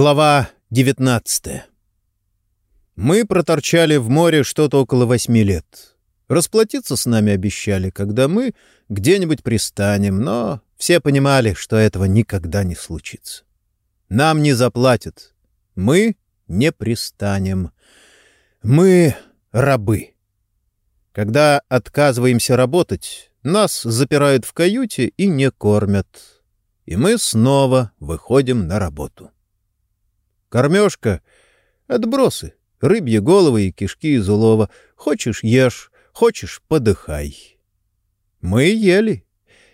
Глава 19 Мы проторчали в море что-то около восьми лет. Расплатиться с нами обещали, когда мы где-нибудь пристанем, но все понимали, что этого никогда не случится. Нам не заплатят. Мы не пристанем. Мы рабы. Когда отказываемся работать, нас запирают в каюте и не кормят. И мы снова выходим на работу. Кормежка — отбросы, рыбьи головы и кишки из улова. Хочешь — ешь, хочешь — подыхай. Мы ели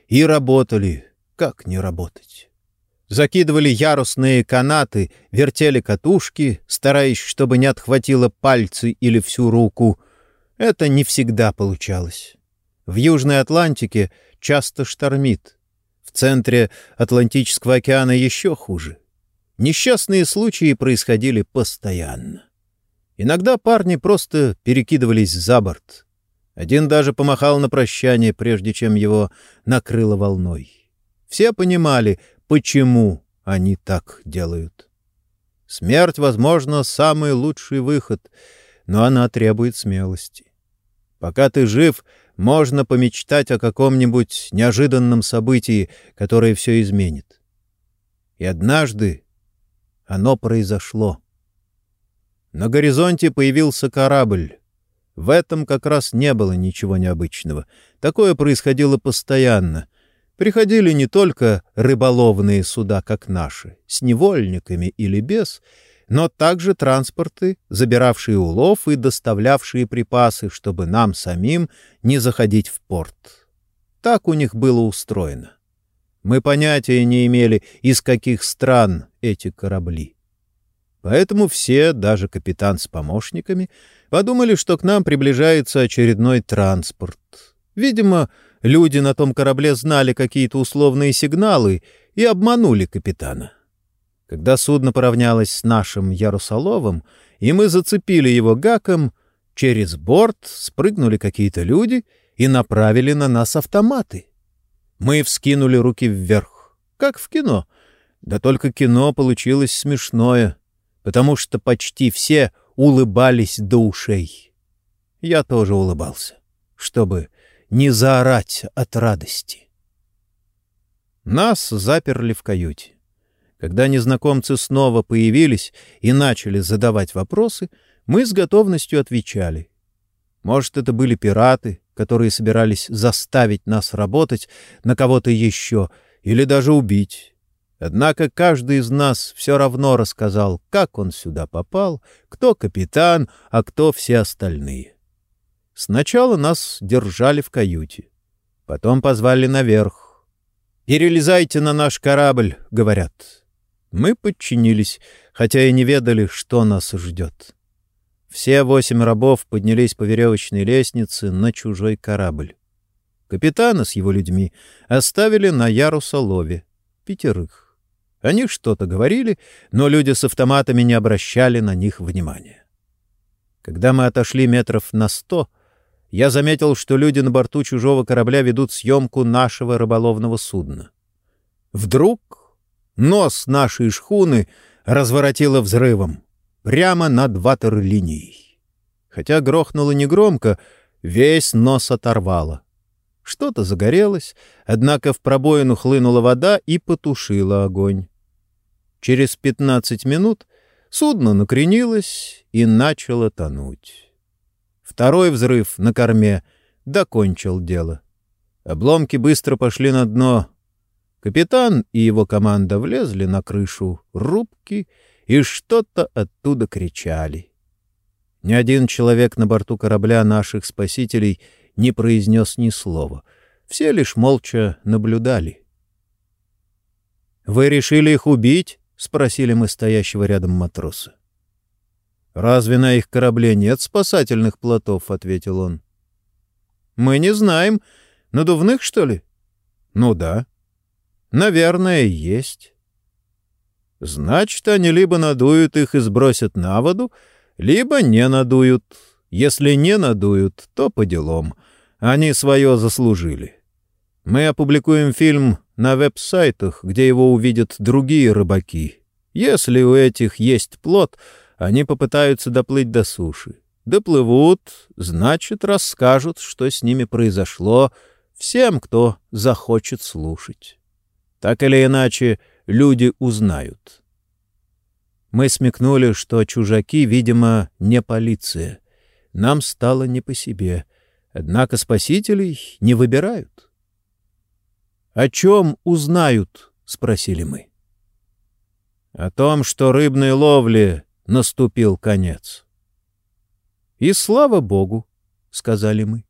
и работали. Как не работать? Закидывали ярусные канаты, вертели катушки, стараясь, чтобы не отхватило пальцы или всю руку. Это не всегда получалось. В Южной Атлантике часто штормит. В центре Атлантического океана еще хуже. Несчастные случаи происходили постоянно. Иногда парни просто перекидывались за борт. Один даже помахал на прощание, прежде чем его накрыло волной. Все понимали, почему они так делают. Смерть, возможно, самый лучший выход, но она требует смелости. Пока ты жив, можно помечтать о каком-нибудь неожиданном событии, которое все изменит. И однажды оно произошло. На горизонте появился корабль. В этом как раз не было ничего необычного. Такое происходило постоянно. Приходили не только рыболовные суда, как наши, с невольниками или без, но также транспорты, забиравшие улов и доставлявшие припасы, чтобы нам самим не заходить в порт. Так у них было устроено. Мы понятия не имели, из каких стран эти корабли. Поэтому все, даже капитан с помощниками, подумали, что к нам приближается очередной транспорт. Видимо, люди на том корабле знали какие-то условные сигналы и обманули капитана. Когда судно поравнялось с нашим Ярусаловым, и мы зацепили его гаком, через борт спрыгнули какие-то люди и направили на нас автоматы. Мы вскинули руки вверх, как в кино. Да только кино получилось смешное, потому что почти все улыбались до ушей. Я тоже улыбался, чтобы не заорать от радости. Нас заперли в каюте. Когда незнакомцы снова появились и начали задавать вопросы, мы с готовностью отвечали. Может, это были пираты, которые собирались заставить нас работать на кого-то еще или даже убить. Однако каждый из нас все равно рассказал, как он сюда попал, кто капитан, а кто все остальные. Сначала нас держали в каюте, потом позвали наверх. «Перелезайте на наш корабль», — говорят. Мы подчинились, хотя и не ведали, что нас ждет. Все восемь рабов поднялись по веревочной лестнице на чужой корабль. Капитана с его людьми оставили на ярусолове. Пятерых. Они что-то говорили, но люди с автоматами не обращали на них внимания. Когда мы отошли метров на сто, я заметил, что люди на борту чужого корабля ведут съемку нашего рыболовного судна. Вдруг нос нашей шхуны разворотило взрывом прямо над ватерлинией. Хотя грохнуло негромко, весь нос оторвало. Что-то загорелось, однако в пробоину хлынула вода и потушила огонь. Через пятнадцать минут судно накренилось и начало тонуть. Второй взрыв на корме докончил дело. Обломки быстро пошли на дно. Капитан и его команда влезли на крышу рубки и что-то оттуда кричали. Ни один человек на борту корабля наших спасителей не произнес ни слова. Все лишь молча наблюдали. «Вы решили их убить?» — спросили мы стоящего рядом матроса. «Разве на их корабле нет спасательных плотов?» — ответил он. «Мы не знаем. Надувных, что ли?» «Ну да». «Наверное, есть». Значит, они либо надуют их и сбросят на воду, либо не надуют. Если не надуют, то по делам. Они свое заслужили. Мы опубликуем фильм на веб-сайтах, где его увидят другие рыбаки. Если у этих есть плод, они попытаются доплыть до суши. Доплывут, значит, расскажут, что с ними произошло, всем, кто захочет слушать. Так или иначе, люди узнают. Мы смекнули, что чужаки, видимо, не полиция. Нам стало не по себе. Однако спасителей не выбирают. — О чем узнают? — спросили мы. — О том, что рыбной ловле наступил конец. — И слава богу, — сказали мы.